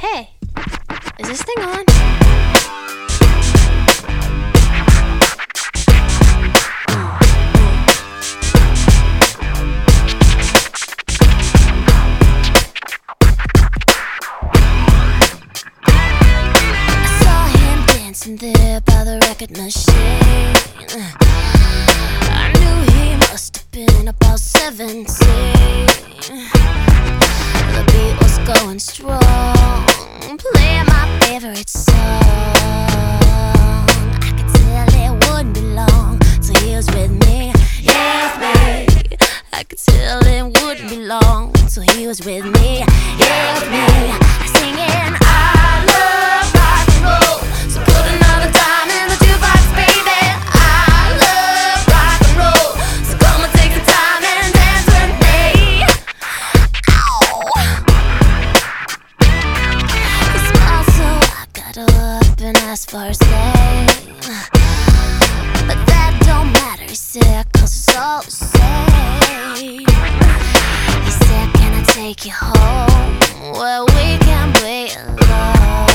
Hey, is this thing on? I saw him dancing there by the record machine. I knew he must have been about 17. The beat was going strong, favorite song. I could tell it wouldn't be long till he was with me, with me. I could tell it wouldn't be long till he was with me, with me. And asked for his name. But that don't matter, he said, cause it's all the same. He said, Can I take you home? Where we can be alone.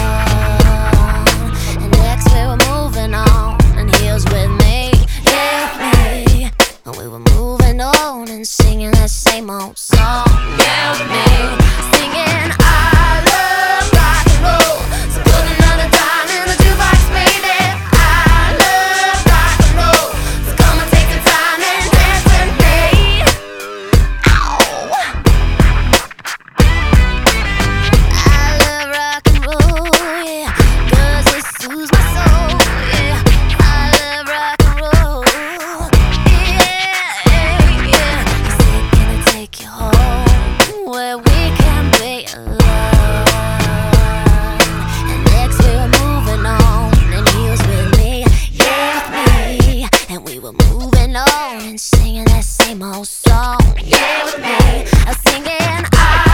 And next we were moving on, and he was with me, yeah, me. And we were moving on and singing that same old were moving on and singing that same old song. Yeah, with me are singing. I